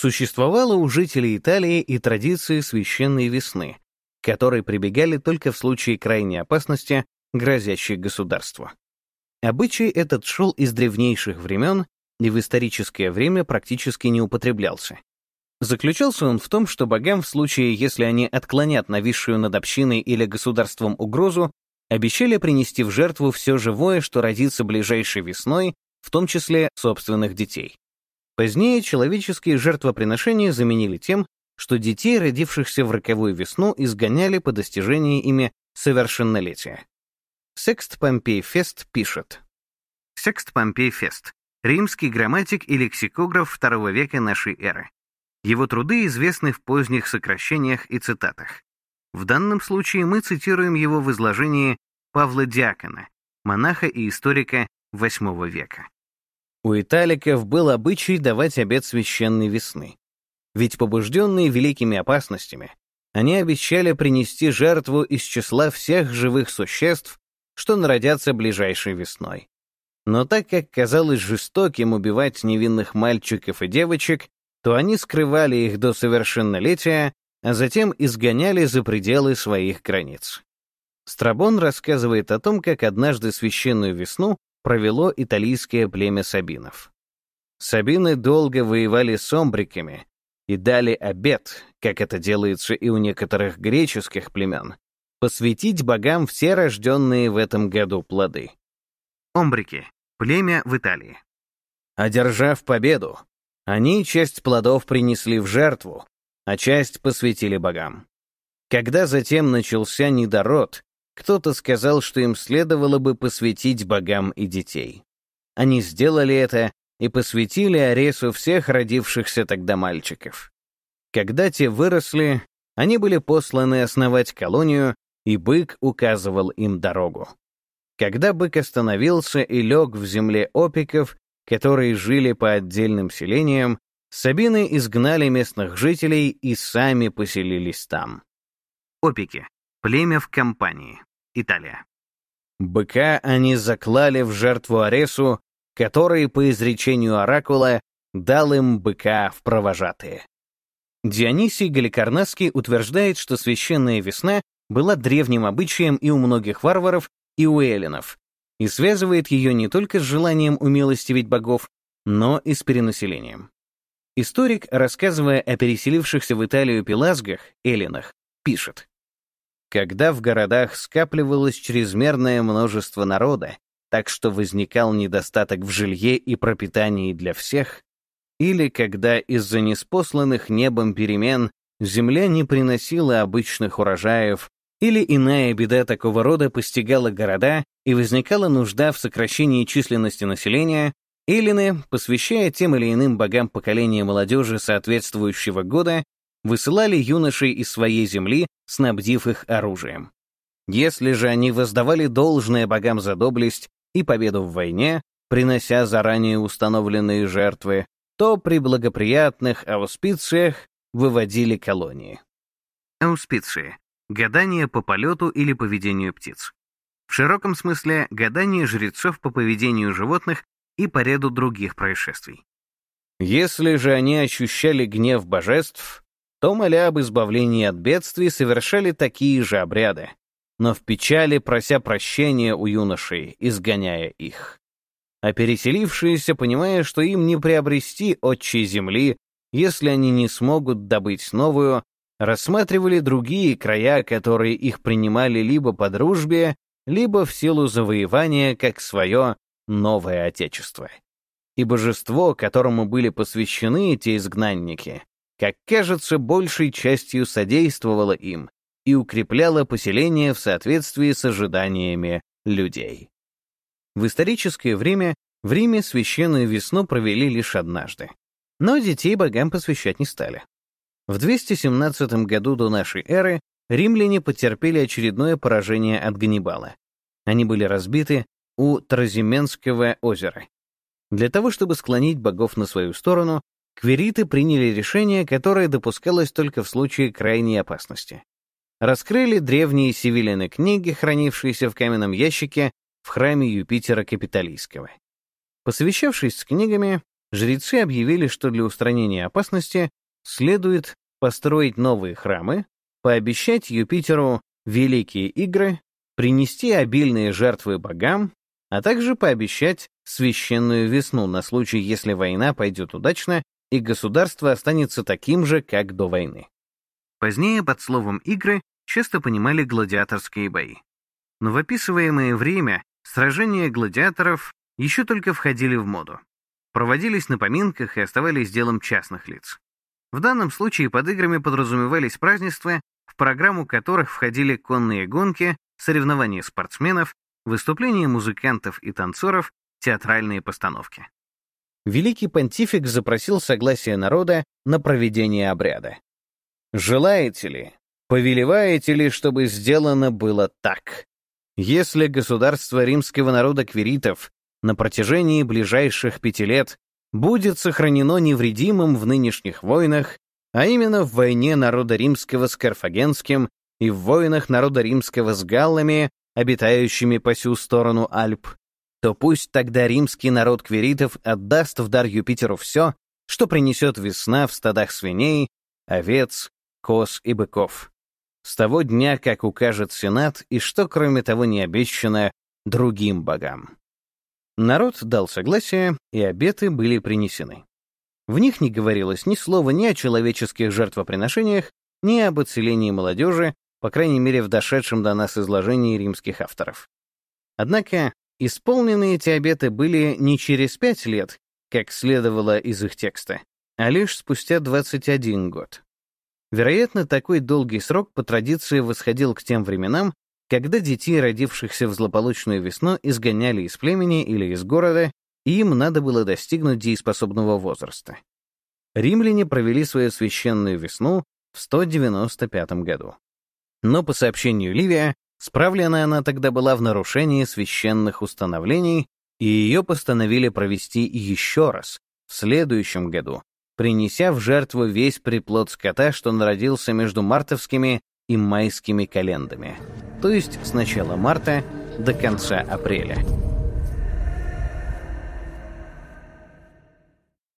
Существовала у жителей Италии и традиция священной весны, к которой прибегали только в случае крайней опасности, грозящей государству. Обычай этот шел из древнейших времен и в историческое время практически не употреблялся. Заключался он в том, что богам в случае, если они отклонят нависшую над общиной или государством угрозу, обещали принести в жертву все живое, что родится ближайшей весной, в том числе собственных детей. Позднее человеческие жертвоприношения заменили тем, что детей, родившихся в роковую весну, изгоняли по достижении ими совершеннолетия. Секст Помпей Фест пишет. Секст Помпей Фест — римский грамматик и лексикограф II века нашей эры. Его труды известны в поздних сокращениях и цитатах. В данном случае мы цитируем его в изложении Павла Диакона, монаха и историка VIII века. У италиков был обычай давать обет священной весны. Ведь побужденные великими опасностями, они обещали принести жертву из числа всех живых существ, что народятся ближайшей весной. Но так как казалось жестоким убивать невинных мальчиков и девочек, то они скрывали их до совершеннолетия, а затем изгоняли за пределы своих границ. Страбон рассказывает о том, как однажды священную весну провело итальянское племя сабинов. Сабины долго воевали с омбриками и дали обет, как это делается и у некоторых греческих племен, посвятить богам все рожденные в этом году плоды. Омбрики — племя в Италии. Одержав победу, они часть плодов принесли в жертву, а часть посвятили богам. Когда затем начался недород, кто-то сказал, что им следовало бы посвятить богам и детей. Они сделали это и посвятили Аресу всех родившихся тогда мальчиков. Когда те выросли, они были посланы основать колонию, и бык указывал им дорогу. Когда бык остановился и лег в земле опиков, которые жили по отдельным селениям, Сабины изгнали местных жителей и сами поселились там. Опики. Племя в компании. Италия. Быка они заклали в жертву Аресу, который, по изречению Оракула, дал им быка в провожатые. Дионисий Галикарнасский утверждает, что священная весна была древним обычаем и у многих варваров, и у эллинов, и связывает ее не только с желанием умилостивить богов, но и с перенаселением. Историк, рассказывая о переселившихся в Италию пелазгах, эллинах, пишет, «Когда в городах скапливалось чрезмерное множество народа, так что возникал недостаток в жилье и пропитании для всех, или когда из-за неспосланных небом перемен земля не приносила обычных урожаев, или иная беда такого рода постигала города и возникала нужда в сокращении численности населения, эллины, посвящая тем или иным богам поколения молодежи соответствующего года, высылали юношей из своей земли, снабдив их оружием. Если же они воздавали должное богам за доблесть и победу в войне, принося заранее установленные жертвы, то при благоприятных ауспициях выводили колонии. Ауспиции — гадание по полету или поведению птиц. В широком смысле гадание жрецов по поведению животных и по ряду других происшествий. Если же они ощущали гнев божеств, то, моля об избавлении от бедствий, совершали такие же обряды, но в печали прося прощения у юношей, изгоняя их. А переселившиеся, понимая, что им не приобрести отчей земли, если они не смогут добыть новую, рассматривали другие края, которые их принимали либо по дружбе, либо в силу завоевания как свое новое отечество. И божество, которому были посвящены эти изгнанники, как кажется, большей частью содействовало им и укрепляло поселение в соответствии с ожиданиями людей. В историческое время в Риме священную весну провели лишь однажды. Но детей богам посвящать не стали. В 217 году до нашей эры римляне потерпели очередное поражение от Ганнибала. Они были разбиты у Тразименского озера. Для того, чтобы склонить богов на свою сторону, квериты приняли решение, которое допускалось только в случае крайней опасности. Раскрыли древние сивилины книги, хранившиеся в каменном ящике в храме Юпитера Капитолийского. Посовещавшись с книгами, жрецы объявили, что для устранения опасности следует построить новые храмы, пообещать Юпитеру великие игры, принести обильные жертвы богам, а также пообещать священную весну на случай, если война пойдет удачно и государство останется таким же, как до войны. Позднее под словом «игры» часто понимали гладиаторские бои. Но в описываемое время сражения гладиаторов еще только входили в моду. Проводились на поминках и оставались делом частных лиц. В данном случае под играми подразумевались празднества, в программу которых входили конные гонки, соревнования спортсменов, выступления музыкантов и танцоров, театральные постановки. Великий понтифик запросил согласие народа на проведение обряда. «Желаете ли, повелеваете ли, чтобы сделано было так? Если государство римского народа квиритов на протяжении ближайших пяти лет будет сохранено невредимым в нынешних войнах, а именно в войне народа римского с Карфагенским и в войнах народа римского с галлами, обитающими по сю сторону Альп, то пусть тогда римский народ квиритов отдаст в дар Юпитеру все, что принесет весна в стадах свиней, овец, коз и быков. С того дня, как укажет Сенат, и что, кроме того, не обещано другим богам. Народ дал согласие, и обеты были принесены. В них не говорилось ни слова ни о человеческих жертвоприношениях, ни об оцелении молодежи, по крайней мере в дошедшем до нас изложении римских авторов. Однако исполнены эти обеты были не через пять лет, как следовало из их текста, а лишь спустя 21 год. Вероятно, такой долгий срок по традиции восходил к тем временам, когда детей, родившихся в злополучную весну, изгоняли из племени или из города, и им надо было достигнуть дееспособного возраста. Римляне провели свою священную весну в 195 году. Но по сообщению Ливия, справлена она тогда была в нарушении священных установлений, и ее постановили провести еще раз, в следующем году, принеся в жертву весь приплод скота, что народился между мартовскими и майскими календами, то есть с начала марта до конца апреля.